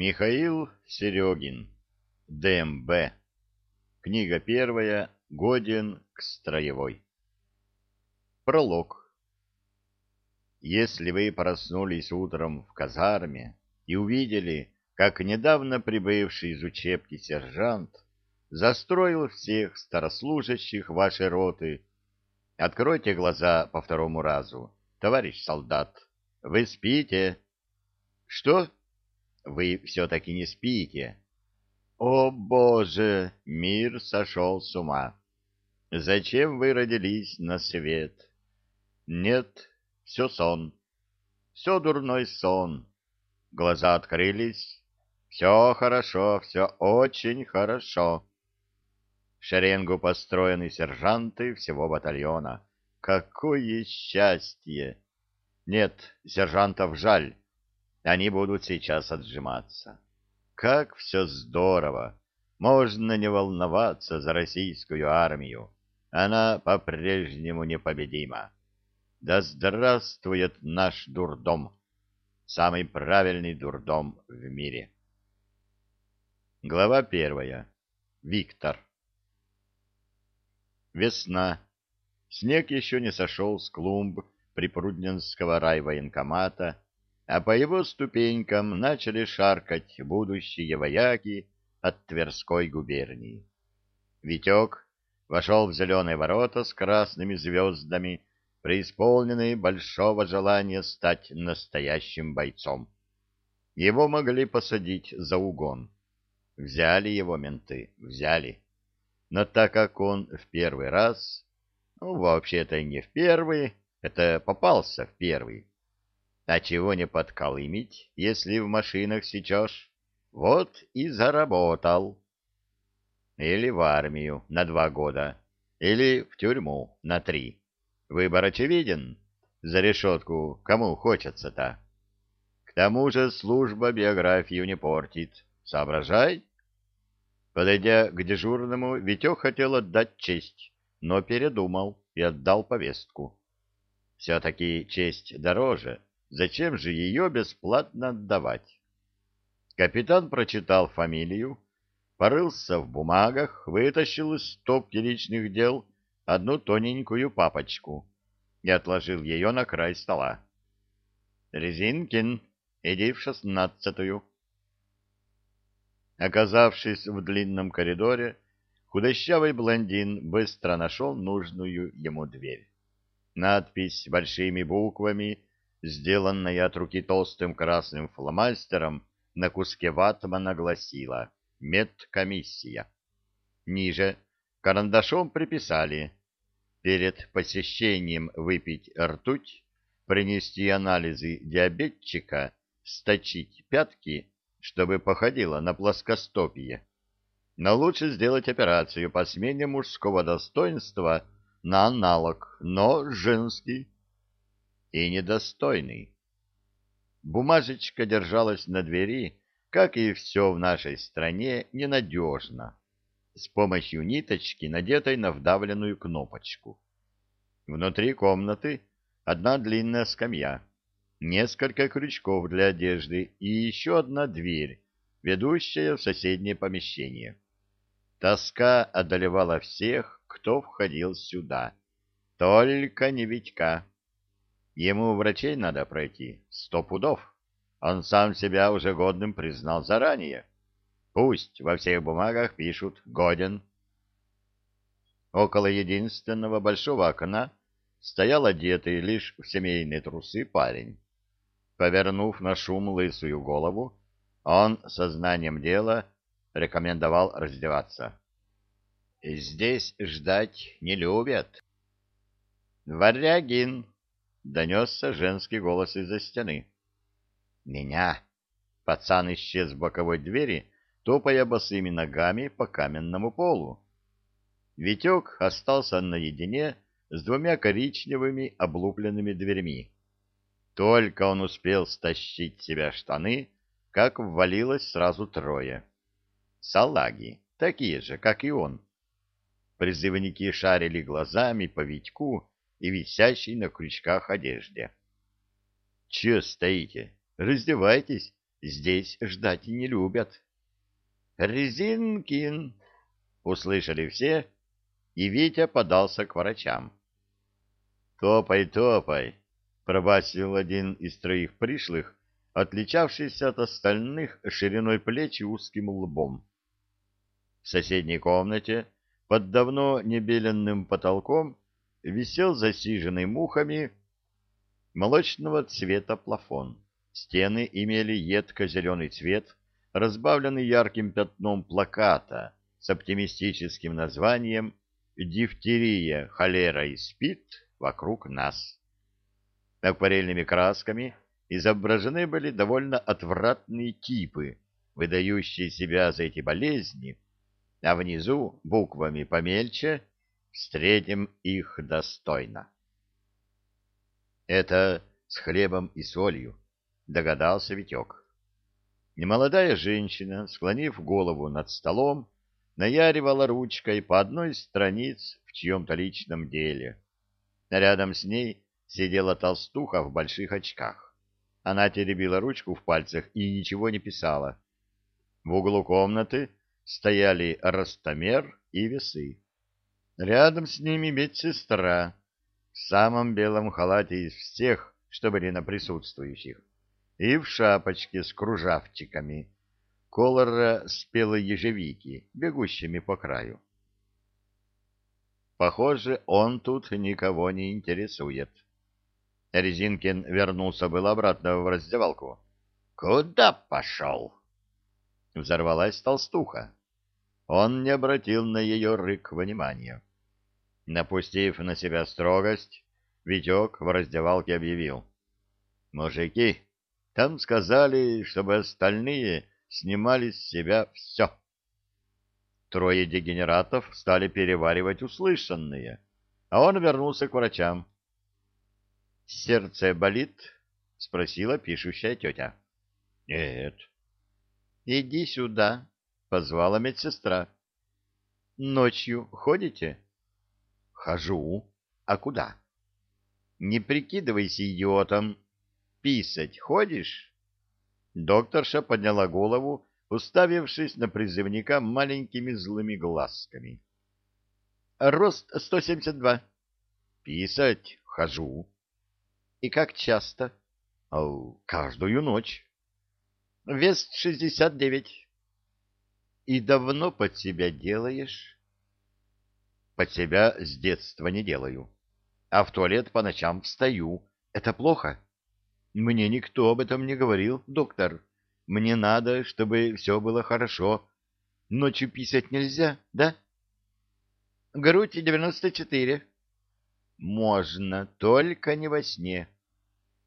Михаил Серегин. ДМБ. Книга первая. Годен к строевой. Пролог. Если вы проснулись утром в казарме и увидели, как недавно прибывший из учебки сержант застроил всех старослужащих вашей роты, откройте глаза по второму разу, товарищ солдат. Вы спите? Что? Вы все-таки не спите. О, Боже, мир сошел с ума. Зачем вы родились на свет? Нет, все сон. Все дурной сон. Глаза открылись. Все хорошо, все очень хорошо. В шеренгу построены сержанты всего батальона. Какое счастье! Нет, сержантов жаль. Они будут сейчас отжиматься. Как все здорово! Можно не волноваться за российскую армию. Она по-прежнему непобедима. Да здравствует наш дурдом! Самый правильный дурдом в мире. Глава первая. Виктор. Весна. Снег еще не сошел с клумб Припрудненского райвоенкомата, а по его ступенькам начали шаркать будущие вояки от Тверской губернии. Витек вошел в зеленые ворота с красными звездами, преисполненный большого желания стать настоящим бойцом. Его могли посадить за угон. Взяли его менты, взяли. Но так как он в первый раз, ну, вообще-то не в первый, это попался в первый, а чего не подколымить, если в машинах сечешь? Вот и заработал. Или в армию на два года, или в тюрьму на три. Выбор очевиден. За решетку кому хочется-то? К тому же служба биографию не портит. Соображай. Подойдя к дежурному, Витек хотел отдать честь, но передумал и отдал повестку. Все-таки честь дороже, Зачем же ее бесплатно отдавать? Капитан прочитал фамилию, порылся в бумагах, вытащил из стопки личных дел одну тоненькую папочку и отложил ее на край стола. «Резинкин, иди в шестнадцатую». Оказавшись в длинном коридоре, худощавый блондин быстро нашел нужную ему дверь. Надпись большими буквами сделанная от руки толстым красным фломастером, на куске ватмана гласила «Медкомиссия». Ниже карандашом приписали перед посещением выпить ртуть, принести анализы диабетчика, сточить пятки, чтобы походило на плоскостопие. Но лучше сделать операцию по смене мужского достоинства на аналог, но женский и недостойный. Бумажечка держалась на двери, как и все в нашей стране, ненадежно, с помощью ниточки, надетой на вдавленную кнопочку. Внутри комнаты одна длинная скамья, несколько крючков для одежды и еще одна дверь, ведущая в соседнее помещение. Тоска одолевала всех, кто входил сюда. Только не Витька. Ему врачей надо пройти, сто пудов. Он сам себя уже годным признал заранее. Пусть во всех бумагах пишут «годен». Около единственного большого окна стоял одетый лишь в семейные трусы парень. Повернув на шум лысую голову, он сознанием дела рекомендовал раздеваться. «Здесь ждать не любят». «Варягин!» Донесся женский голос из-за стены. «Меня!» Пацан исчез в боковой двери, топая босыми ногами по каменному полу. Витек остался наедине с двумя коричневыми облупленными дверьми. Только он успел стащить себя штаны, как ввалилось сразу трое. Салаги, такие же, как и он. Призывники шарили глазами по Витьку, и висящей на крючках одежде. — Че стоите? Раздевайтесь, здесь ждать не любят. «Резинкин!» — услышали все, и Витя подался к врачам. «Топай, топай!» — пробасил один из троих пришлых, отличавшийся от остальных шириной плеч и узким лбом. В соседней комнате, под давно небеленным потолком, висел засиженный мухами молочного цвета плафон. Стены имели едко-зеленый цвет, разбавленный ярким пятном плаката с оптимистическим названием «Дифтерия, холера и спит вокруг нас». Акварельными красками изображены были довольно отвратные типы, выдающие себя за эти болезни, а внизу буквами помельче «Встретим их достойно». Это с хлебом и солью, догадался Витек. Немолодая женщина, склонив голову над столом, наяривала ручкой по одной из страниц в чьем-то личном деле. Рядом с ней сидела толстуха в больших очках. Она теребила ручку в пальцах и ничего не писала. В углу комнаты стояли ростомер и весы. Рядом с ними медсестра в самом белом халате из всех, что были на присутствующих, и в шапочке с кружавчиками, колора спелой ежевики, бегущими по краю. Похоже, он тут никого не интересует. Резинкин вернулся было обратно в раздевалку. «Куда пошел?» Взорвалась толстуха. Он не обратил на ее рык внимания. Напустив на себя строгость, Витек в раздевалке объявил. «Мужики, там сказали, чтобы остальные снимали с себя все». Трое дегенератов стали переваривать услышанное, а он вернулся к врачам. «Сердце болит?» — спросила пишущая тетя. «Нет». «Иди сюда», — позвала медсестра. «Ночью ходите?» Хожу. А куда? Не прикидывайся идиотом. Писать ходишь? Докторша подняла голову, уставившись на призывника маленькими злыми глазками. Рост 172. Писать хожу. И как часто? Каждую ночь. Вес 69. И давно под себя делаешь? Под себя с детства не делаю. А в туалет по ночам встаю. Это плохо? Мне никто об этом не говорил, доктор. Мне надо, чтобы все было хорошо. Ночью писать нельзя, да? Грудь 94. Можно, только не во сне.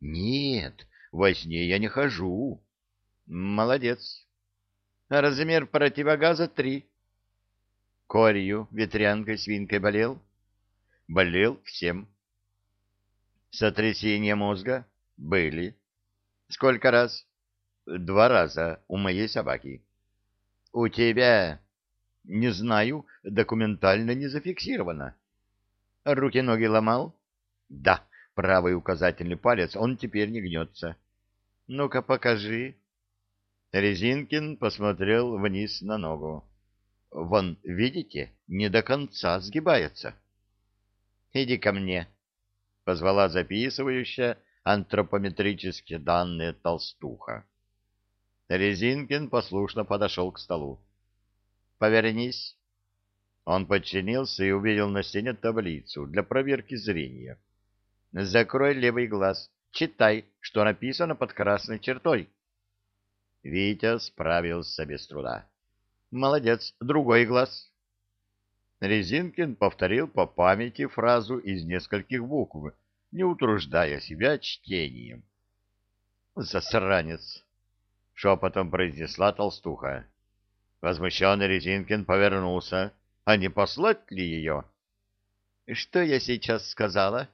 Нет, во сне я не хожу. Молодец. Размер противогаза 3 корью, ветрянкой, свинкой болел? Болел всем. Сотрясение мозга? Были. Сколько раз? Два раза у моей собаки. У тебя? Не знаю, документально не зафиксировано. Руки-ноги ломал? Да, правый указательный палец, он теперь не гнется. Ну-ка, покажи. Резинкин посмотрел вниз на ногу. Вон, видите, не до конца сгибается. — Иди ко мне, — позвала записывающая антропометрические данные толстуха. Резинкин послушно подошел к столу. — Повернись. Он подчинился и увидел на стене таблицу для проверки зрения. — Закрой левый глаз. Читай, что написано под красной чертой. Витя справился без труда. Молодец, другой глаз. Резинкин повторил по памяти фразу из нескольких букв, не утруждая себя чтением. «Засранец!» — шепотом произнесла толстуха. Возмущенный Резинкин повернулся. «А не послать ли ее?» «Что я сейчас сказала?»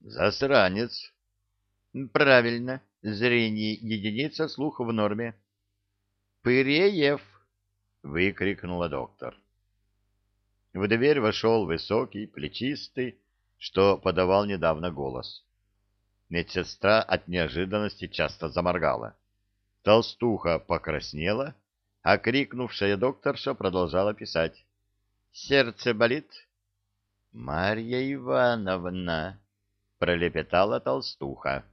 «Засранец!» «Правильно. Зрение единица, слух в норме». «Пыреев!» —— выкрикнула доктор. В дверь вошел высокий, плечистый, что подавал недавно голос. Медсестра от неожиданности часто заморгала. Толстуха покраснела, а крикнувшая докторша продолжала писать. «Сердце болит?» «Марья Ивановна!» — пролепетала толстуха.